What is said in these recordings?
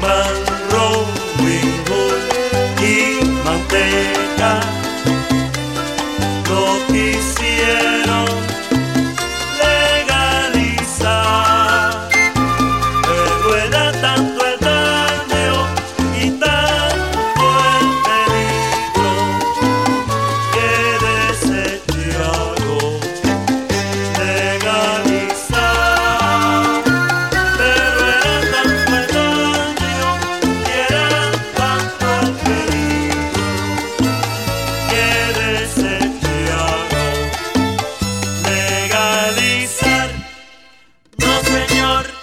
Germans. Señor.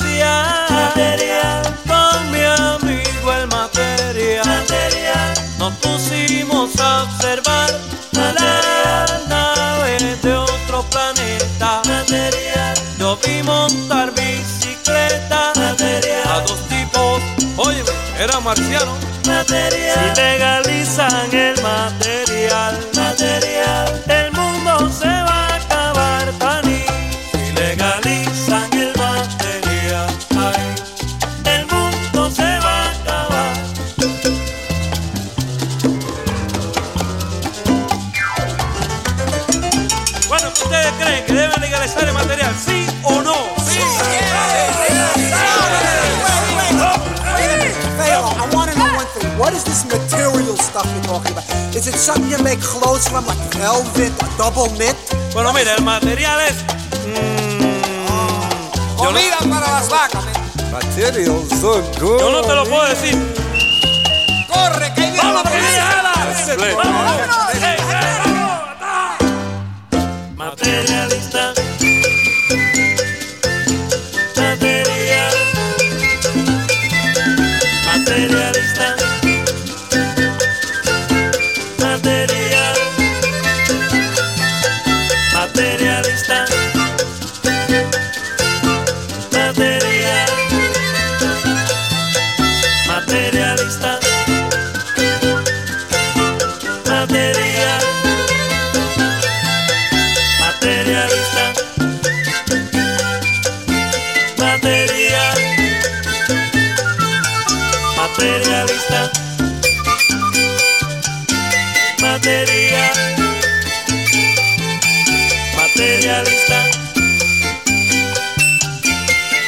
A pasear con mi amigo el material. material, Nos pusimos a observar Material. las naves de otro planeta. material, Yo vi montar bicicleta a material, dos tipos, oye, era marciano. material, Si legalizan el material, material, el mundo se va ¿ustedes creen que deben legalizar el material? ¿Sí o no? Sí. Pharaoh, I want to know one thing. What is this material stuff you're talking about? Is it something you make clothes from, like velvet, or double knit? Bueno, mira, el material es. mm, yo, no, Comida para las vacas. men. Materials so good. yo no te lo puedo decir. Corre, que ahí viene la policía. ¡Vamos! ¡Ey, ey, vamos! Materialista. Materialista. Material. Materialista.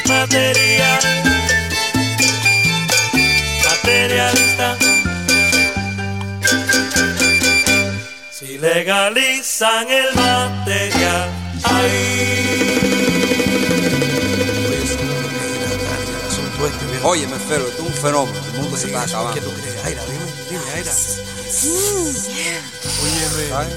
Material. Materialista. Si legalizan el material, Oye, me fero, es un fenómeno. Mundo se está acabando. ¿Qué tú crees? Aira, dime, dime, Aira. Ay,